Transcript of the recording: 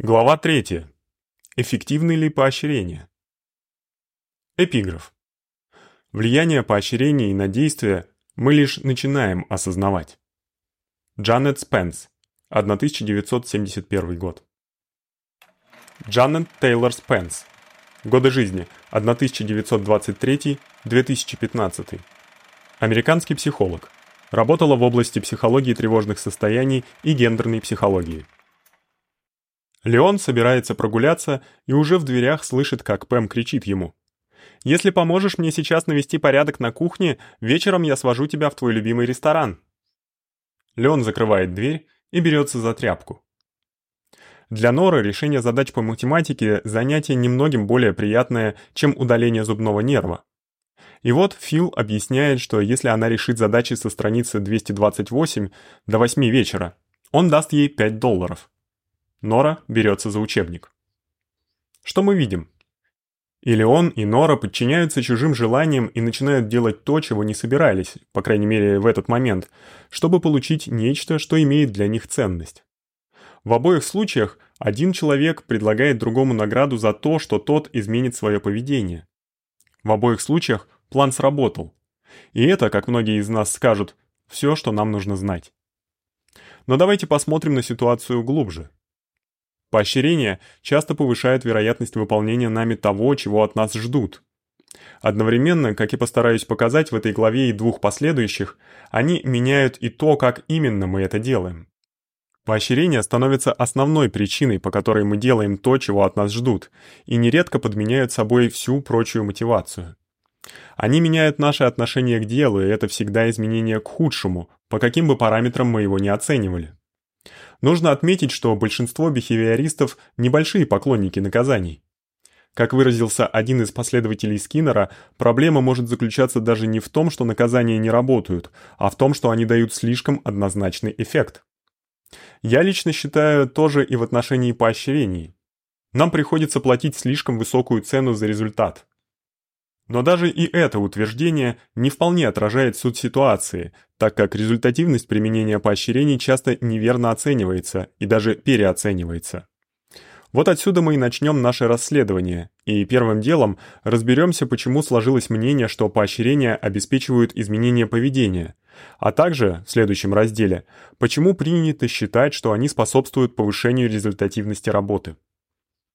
Глава 3. Эффективны ли поощрения? Эпиграф. Влияние поощрений на действия мы лишь начинаем осознавать. Джанет Спенс, 1971 год. Джанет Тейлор Спенс. Годы жизни 1923-2015. Американский психолог. Работала в области психологии тревожных состояний и гендерной психологии. Леон собирается прогуляться и уже в дверях слышит, как Пэм кричит ему. «Если поможешь мне сейчас навести порядок на кухне, вечером я свожу тебя в твой любимый ресторан». Леон закрывает дверь и берется за тряпку. Для Норы решение задач по математике занятие немногим более приятное, чем удаление зубного нерва. И вот Фил объясняет, что если она решит задачи со страницы 228 до 8 вечера, он даст ей 5 долларов. Нора берется за учебник. Что мы видим? Или он и Нора подчиняются чужим желаниям и начинают делать то, чего не собирались, по крайней мере в этот момент, чтобы получить нечто, что имеет для них ценность. В обоих случаях один человек предлагает другому награду за то, что тот изменит свое поведение. В обоих случаях план сработал. И это, как многие из нас скажут, все, что нам нужно знать. Но давайте посмотрим на ситуацию глубже. Поощрения часто повышают вероятность выполнения нами того, чего от нас ждут. Одновременно, как я постараюсь показать в этой главе и двух последующих, они меняют и то, как именно мы это делаем. Поощрения становятся основной причиной, по которой мы делаем то, чего от нас ждут, и нередко подменяют собой всю прочую мотивацию. Они меняют наше отношение к делу, и это всегда изменение к худшему, по каким бы параметрам мы его не оценивали. Нужно отметить, что большинство бихевиористов небольшие поклонники наказаний. Как выразился один из последователей Скиннера, проблема может заключаться даже не в том, что наказания не работают, а в том, что они дают слишком однозначный эффект. Я лично считаю тоже и в отношении поощрений. Нам приходится платить слишком высокую цену за результат. Но даже и это утверждение не вполне отражает суть ситуации, так как результативность применения поощрений часто неверно оценивается и даже переоценивается. Вот отсюда мы и начнем наше расследование, и первым делом разберемся, почему сложилось мнение, что поощрения обеспечивают изменение поведения, а также, в следующем разделе, почему принято считать, что они способствуют повышению результативности работы.